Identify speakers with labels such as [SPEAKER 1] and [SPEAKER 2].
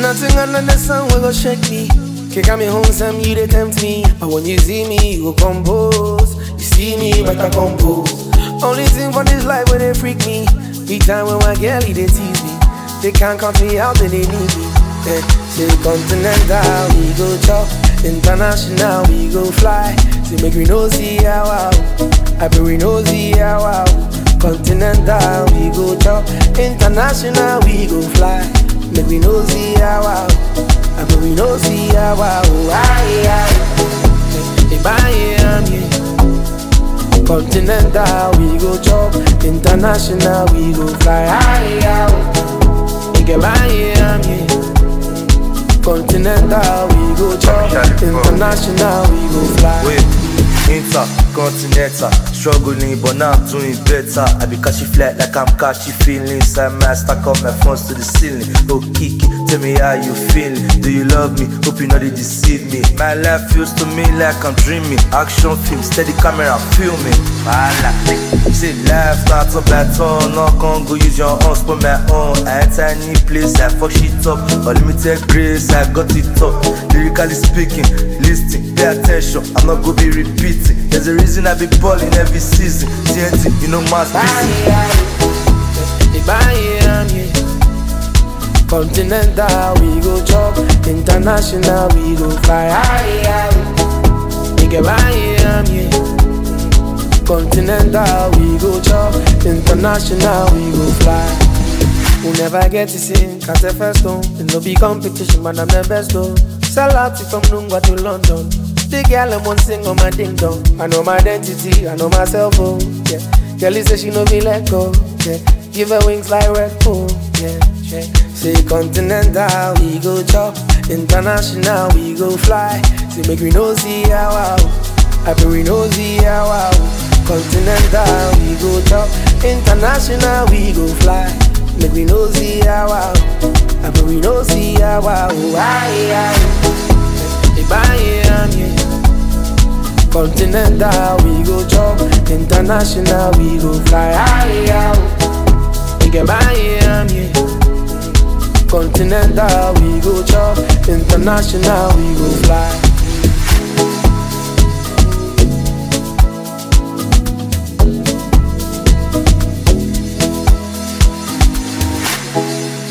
[SPEAKER 1] Nothing under the sun will go shake me. Kick me home, some you they tempt me. But when you see me, you go compose. You see me, but I compose. Only thing for this life where they freak me. Big time when my girlie they tease me. They can't count me out, then they need me. Eh, say continental, we go chop. International, we go fly. Say make we no see how wow. I bet we no see how wow. Continental, we go chop. International, we go fly. Make we no see how wow. I bet we no see how oh, wow. Aye, aye. If I am here. Continental, we go chop. International, we go fly out. You get my am here. Continental, we go chop. International, we go fly.
[SPEAKER 2] Wait, intercontinental, struggling but now I'm doing better. I be catchy flat like I'm catchy feelings. I might stack up my phones to the ceiling. Oh Kiki, tell me how you feeling. Do you love me? Hope you know they deceive me. My life feels to me like I'm dreaming. Action film, steady camera filming. Voila. Say life starts at all. No can go use your hands for my own. I enter any place, I fuck shit up. Unlimited grace, I got it up. Lyrically speaking, listen, pay attention. I'm not gonna be repeating. There's a reason I be balling every season. TNT, you know my
[SPEAKER 1] If I am here. Continental, we go chop. International, we go fly. Nigga, I am here. Continental, we go chop. International, we go fly. Who never get to sing, cause the first one. It no be competition, man, I'm the best though. Sell out from Nungua to London. The girl I'm on sing on my ding dong. I know my identity, I know myself, oh, yeah. Girl, say she no be let go, yeah. Give her wings like Red Bull, yeah. Say continental, we go chop. International, we go fly. Say make we no see how wow. I bet we no see how wow. Continental, we go chop. International, we go fly. Make we no see how wow. I bet we no see how wow. Aye, aye. Continental, we go jump, International, we go fly high out. We get Miami. Continental, we go jump, International, we go fly. Thank